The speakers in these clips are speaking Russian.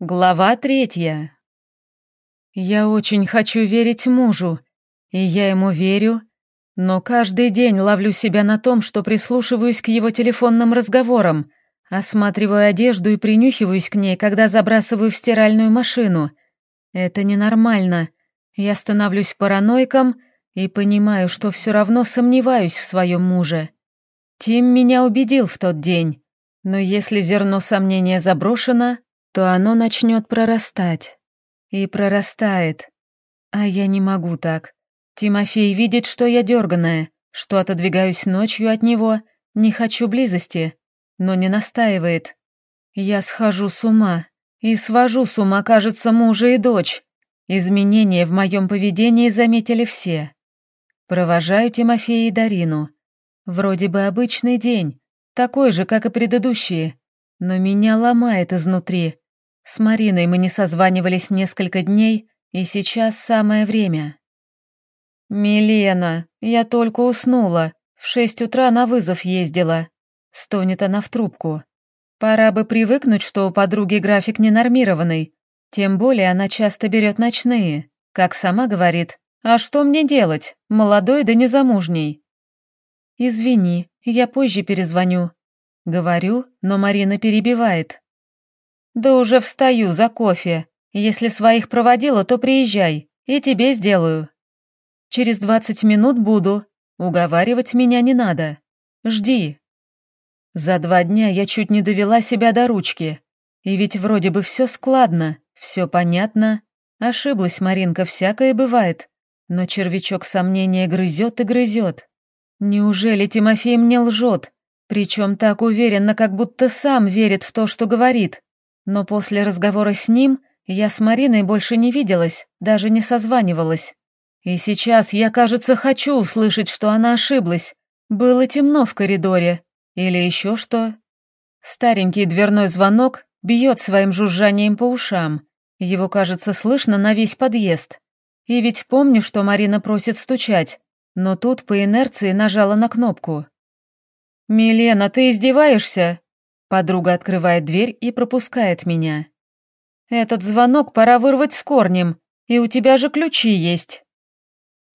Глава третья. Я очень хочу верить мужу, и я ему верю, но каждый день ловлю себя на том, что прислушиваюсь к его телефонным разговорам, осматриваю одежду и принюхиваюсь к ней, когда забрасываю в стиральную машину. Это ненормально. Я становлюсь параноиком и понимаю, что все равно сомневаюсь в своем муже. Тим меня убедил в тот день, но если зерно сомнения заброшено, то оно начнет прорастать. И прорастает. А я не могу так. Тимофей видит, что я дерганая, что отодвигаюсь ночью от него, не хочу близости, но не настаивает. Я схожу с ума. И свожу с ума, кажется, мужа и дочь. Изменения в моем поведении заметили все. Провожаю Тимофея и Дарину. Вроде бы обычный день, такой же, как и предыдущие, но меня ломает изнутри. С Мариной мы не созванивались несколько дней, и сейчас самое время. «Милена, я только уснула. В шесть утра на вызов ездила». Стонет она в трубку. «Пора бы привыкнуть, что у подруги график ненормированный. Тем более она часто берет ночные. Как сама говорит, «А что мне делать? Молодой да незамужней». «Извини, я позже перезвоню». Говорю, но Марина перебивает. «Да уже встаю за кофе. Если своих проводила, то приезжай, и тебе сделаю». «Через двадцать минут буду. Уговаривать меня не надо. Жди». За два дня я чуть не довела себя до ручки. И ведь вроде бы все складно, все понятно. Ошиблась Маринка, всякое бывает. Но червячок сомнения грызет и грызет. Неужели Тимофей мне лжет? Причем так уверенно, как будто сам верит в то, что говорит. Но после разговора с ним я с Мариной больше не виделась, даже не созванивалась. И сейчас я, кажется, хочу услышать, что она ошиблась. Было темно в коридоре. Или еще что. Старенький дверной звонок бьет своим жужжанием по ушам. Его, кажется, слышно на весь подъезд. И ведь помню, что Марина просит стучать, но тут по инерции нажала на кнопку. «Милена, ты издеваешься?» Подруга открывает дверь и пропускает меня. «Этот звонок пора вырвать с корнем, и у тебя же ключи есть».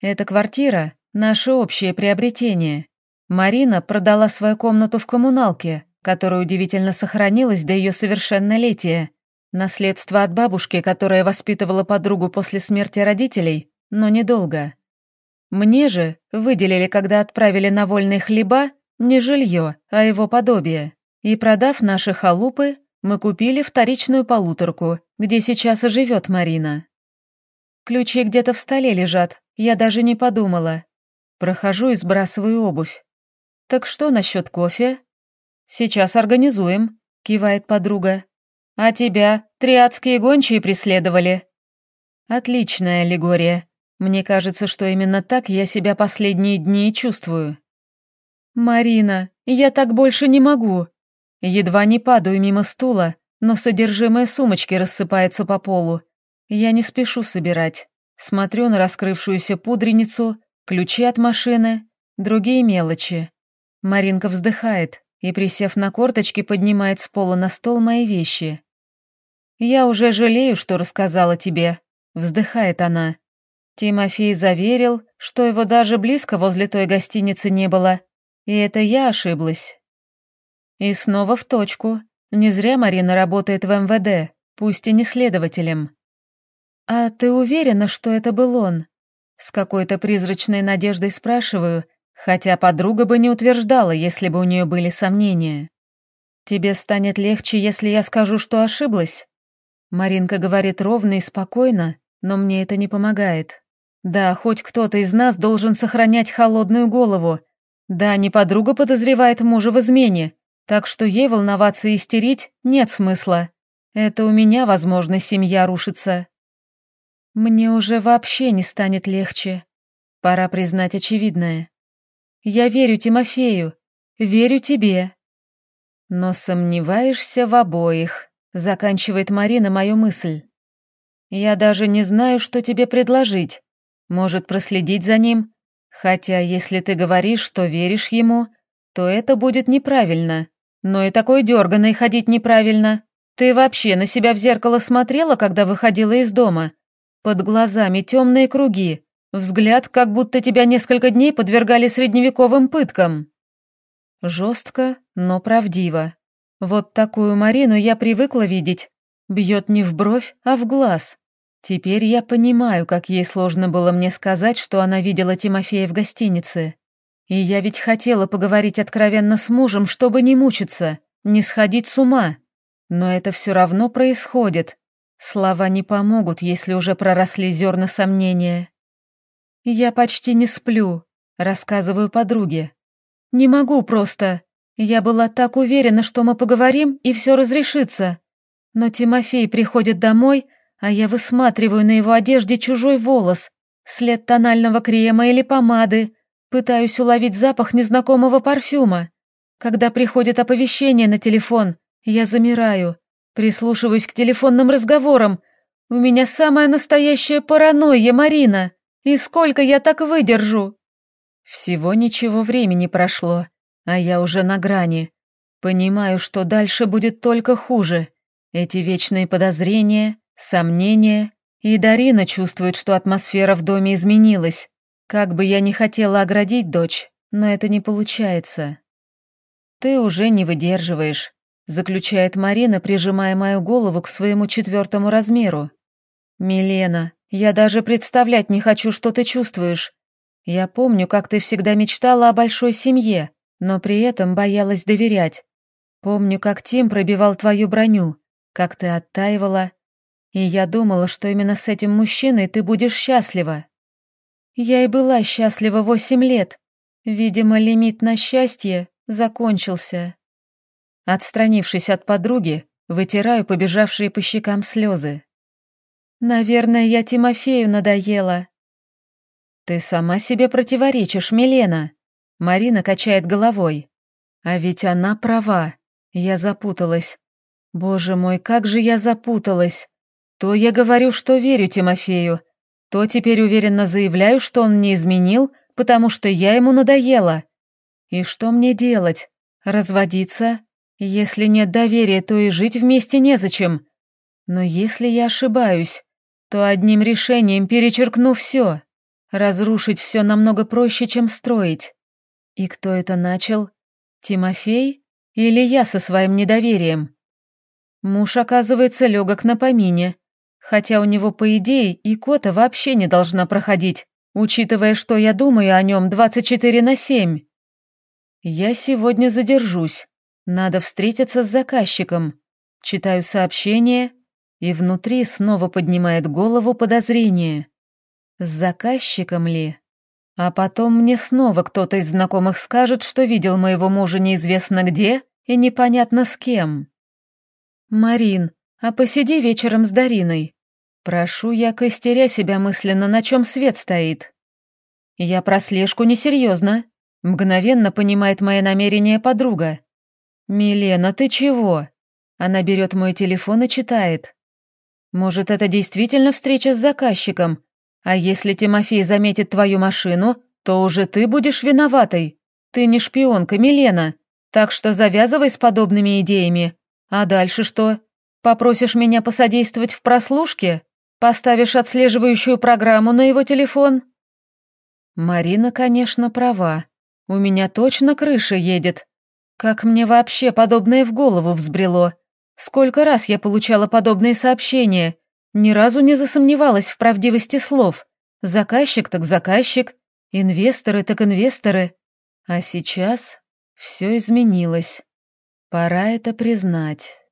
Эта квартира — наше общее приобретение. Марина продала свою комнату в коммуналке, которая удивительно сохранилась до ее совершеннолетия. Наследство от бабушки, которая воспитывала подругу после смерти родителей, но недолго. Мне же выделили, когда отправили на вольные хлеба, не жилье, а его подобие. И продав наши халупы, мы купили вторичную полуторку, где сейчас и живет Марина. Ключи где-то в столе лежат, я даже не подумала. Прохожу и сбрасываю обувь. «Так что насчет кофе?» «Сейчас организуем», — кивает подруга. «А тебя триадские гончие преследовали?» «Отличная аллегория. Мне кажется, что именно так я себя последние дни и чувствую». «Марина, я так больше не могу», Едва не падаю мимо стула, но содержимое сумочки рассыпается по полу. Я не спешу собирать. Смотрю на раскрывшуюся пудреницу, ключи от машины, другие мелочи. Маринка вздыхает и, присев на корточки, поднимает с пола на стол мои вещи. «Я уже жалею, что рассказала тебе», — вздыхает она. Тимофей заверил, что его даже близко возле той гостиницы не было, и это я ошиблась. И снова в точку. Не зря Марина работает в МВД, пусть и не следователем. «А ты уверена, что это был он?» С какой-то призрачной надеждой спрашиваю, хотя подруга бы не утверждала, если бы у нее были сомнения. «Тебе станет легче, если я скажу, что ошиблась?» Маринка говорит ровно и спокойно, но мне это не помогает. Да, хоть кто-то из нас должен сохранять холодную голову. Да, не подруга подозревает мужа в измене, так что ей волноваться и истерить нет смысла. Это у меня, возможно, семья рушится. Мне уже вообще не станет легче. Пора признать очевидное. Я верю Тимофею, верю тебе. Но сомневаешься в обоих, заканчивает Марина мою мысль. Я даже не знаю, что тебе предложить. Может, проследить за ним? Хотя, если ты говоришь, что веришь ему, то это будет неправильно. Но и такой дерганой ходить неправильно. Ты вообще на себя в зеркало смотрела, когда выходила из дома? Под глазами темные круги, взгляд, как будто тебя несколько дней подвергали средневековым пыткам. Жестко, но правдиво. Вот такую Марину я привыкла видеть. Бьет не в бровь, а в глаз. Теперь я понимаю, как ей сложно было мне сказать, что она видела Тимофея в гостинице. И я ведь хотела поговорить откровенно с мужем, чтобы не мучиться, не сходить с ума. Но это все равно происходит. Слова не помогут, если уже проросли зерна сомнения. Я почти не сплю, рассказываю подруге. Не могу просто. Я была так уверена, что мы поговорим, и все разрешится. Но Тимофей приходит домой, а я высматриваю на его одежде чужой волос, след тонального крема или помады, пытаюсь уловить запах незнакомого парфюма. Когда приходит оповещение на телефон, я замираю, прислушиваюсь к телефонным разговорам. У меня самая настоящая паранойя, Марина. И сколько я так выдержу? Всего ничего времени прошло, а я уже на грани. Понимаю, что дальше будет только хуже. Эти вечные подозрения, сомнения, и Дарина чувствует, что атмосфера в доме изменилась. Как бы я ни хотела оградить дочь, но это не получается. «Ты уже не выдерживаешь», — заключает Марина, прижимая мою голову к своему четвертому размеру. «Милена, я даже представлять не хочу, что ты чувствуешь. Я помню, как ты всегда мечтала о большой семье, но при этом боялась доверять. Помню, как Тим пробивал твою броню, как ты оттаивала, и я думала, что именно с этим мужчиной ты будешь счастлива. Я и была счастлива восемь лет. Видимо, лимит на счастье закончился. Отстранившись от подруги, вытираю побежавшие по щекам слезы. Наверное, я Тимофею надоела. Ты сама себе противоречишь, Милена. Марина качает головой. А ведь она права. Я запуталась. Боже мой, как же я запуталась. То я говорю, что верю Тимофею, то теперь уверенно заявляю, что он не изменил, потому что я ему надоела. И что мне делать? Разводиться? Если нет доверия, то и жить вместе незачем. Но если я ошибаюсь, то одним решением перечеркну все. Разрушить все намного проще, чем строить. И кто это начал? Тимофей? Или я со своим недоверием? Муж, оказывается, легок на помине, хотя у него, по идее, и кота вообще не должна проходить, учитывая, что я думаю о нем 24 на 7. Я сегодня задержусь. Надо встретиться с заказчиком. Читаю сообщение, и внутри снова поднимает голову подозрение. С заказчиком ли? А потом мне снова кто-то из знакомых скажет, что видел моего мужа неизвестно где и непонятно с кем. «Марин, а посиди вечером с Дариной. Прошу я, костеря себя мысленно, на чем свет стоит. Я про слежку несерьезно. Мгновенно понимает мои намерения подруга. «Милена, ты чего?» Она берет мой телефон и читает. «Может, это действительно встреча с заказчиком? А если Тимофей заметит твою машину, то уже ты будешь виноватой. Ты не шпионка, Милена. Так что завязывай с подобными идеями. А дальше что? Попросишь меня посодействовать в прослушке? Поставишь отслеживающую программу на его телефон? Марина, конечно, права. У меня точно крыша едет. Как мне вообще подобное в голову взбрело? Сколько раз я получала подобные сообщения? Ни разу не засомневалась в правдивости слов. Заказчик так заказчик, инвесторы так инвесторы. А сейчас все изменилось. Пора это признать.